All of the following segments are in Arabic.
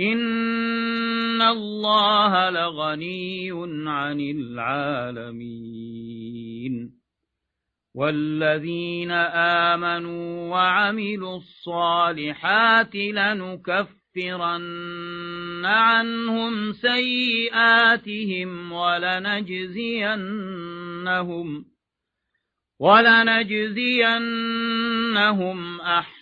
إن الله لغني عن العالمين والذين آمنوا وعملوا الصالحات لنكفرن عنهم سيئاتهم ولنجزينهم ولنجزينهم أحسن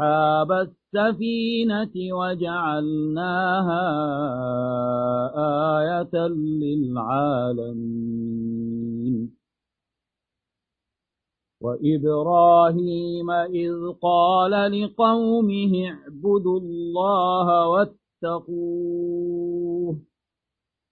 وأصحاب السفينة وجعلناها آية للعالمين وإبراهيم إذ قال لقومه اعبدوا الله واتقوه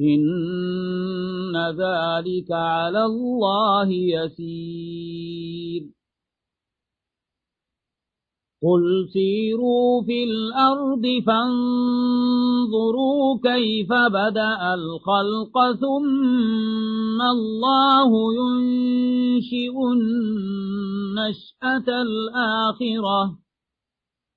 إن ذلك على الله يسير قل سيروا في الأرض فانظروا كيف بدأ الخلق ثم الله ينشئ النشأة الآخرة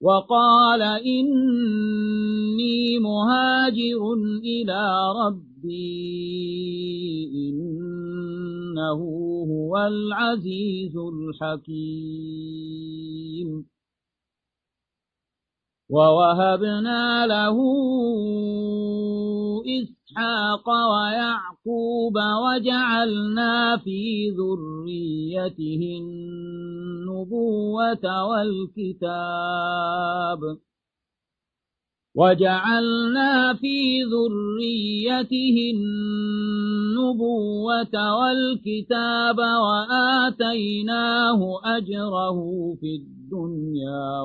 وقال إني مهاجر إلى ربي إنه هو العزيز الحكيم. ووهبنا له إسحاق ويعقوب وجعلنا في ذريته النبوة والكتاب وجعلنا في ذريته النبوة والكتاب وآتيناه أجره في الدنيا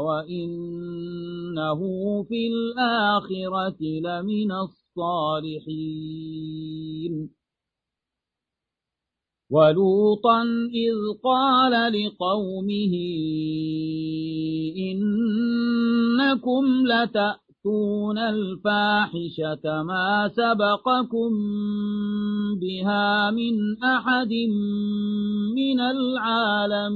وإنه في الآخرة لمن الصالحين. ولوطا إذ قال لقومه إنكم لتأتون تأتون الفاحشة ما سبقكم بها من أحد من العالمين.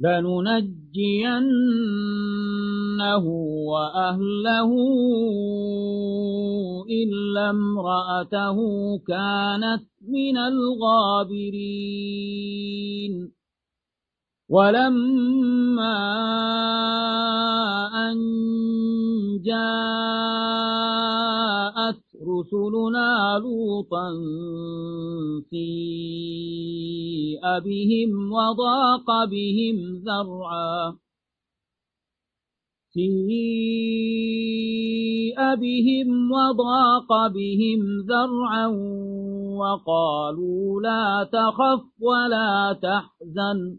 لننجينه وأهله إلا امرأته كانت من الغابرين. ولما أن جاءت رسلنا لوطا سيء بهم وضاق بهم ذرعا سيء بهم وضاق بهم ذرعا وقالوا لا تخف ولا تحزن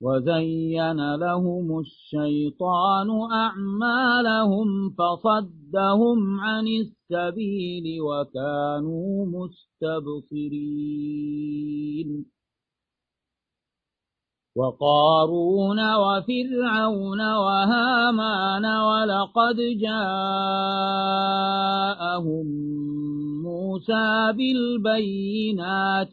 وزين لهم الشيطان أعمالهم فصدهم عن السبيل وكانوا مستبصرين. وقارون وفرعون وهامان ولقد جاءهم موسى بالبينات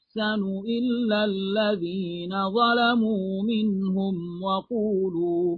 إلا الذين ظلموا منهم وقولوا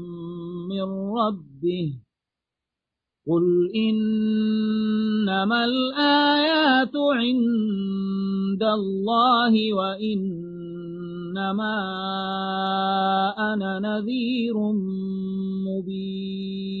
من ربه. قل إنما الآيات عند الله وإنما أنا نذير مبين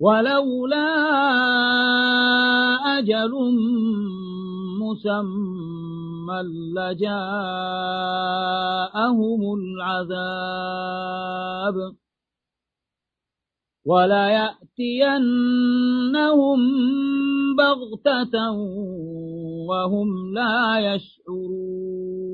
ولولا أجل مسمى لجاءهم العذاب وليأتينهم بغتة وهم لا يشعرون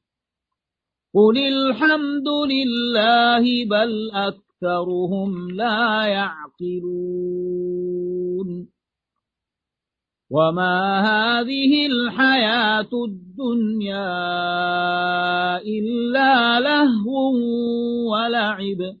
قل الحمد لله بل أكثر أكثرهم لا يعقلون وما هذه الحياة الدنيا إلا لهو ولعب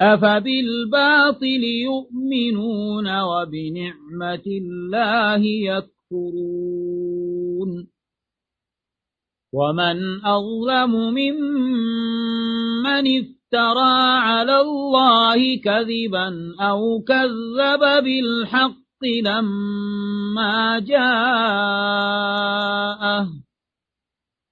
أفبالباطل يؤمنون وبنعمة الله يكفرون ومن أظلم ممن افترى على الله كذبا أو كذب بالحق لما جاءه